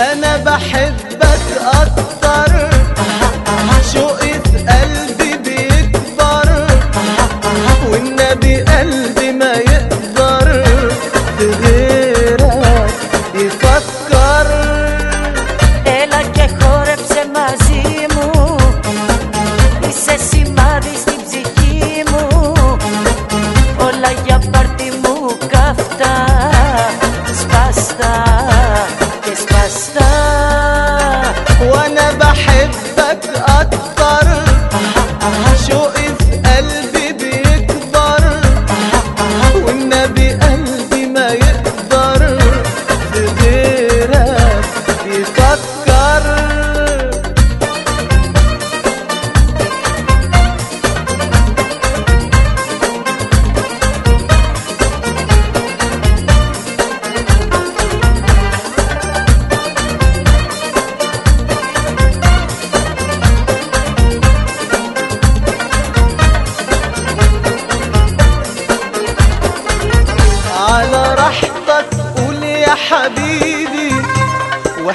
أنا بحبك أكتر. شوقة قلبي بيكبر؟ والنبي قلبي ما يقدر. بغيرك يفكر. إلك يا خورب زمازيمو لسه السما دي بزكيمو ولا يا وأنا بحبك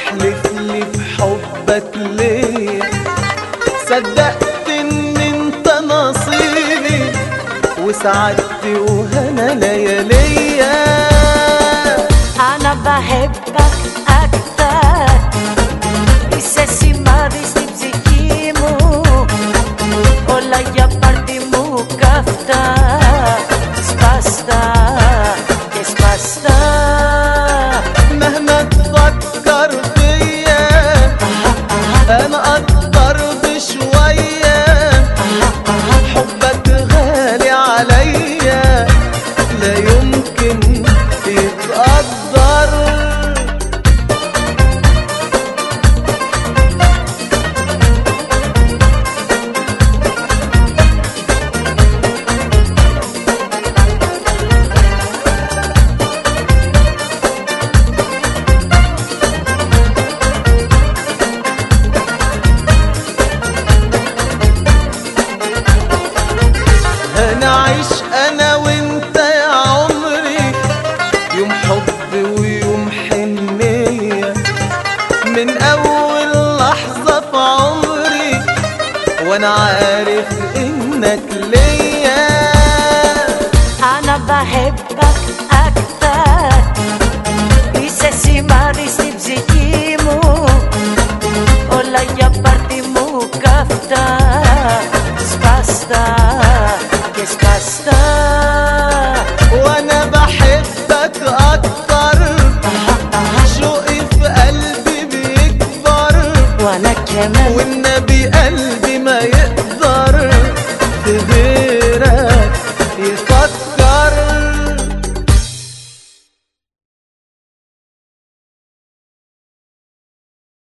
واحلف لي بحبك ليه؟ صدقت إن أنت نصيبي وسعدت وهنا لياليا. أنا بحبك أكتر. ما كيمو. ولا يا بردي سباستا وأنا عارف انك ليا. أنا بحبك أكتر. بيساسي مارسي بزكيمو ولا بردي مو كفتا سباستا كسباستا وأنا بحبك أكتر. شوقي في قلبي بيكبر. وأنا كمان. والنبي قلبي Yar